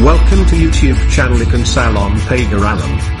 Welcome to YouTube channel Ikan Salon Pagaralam.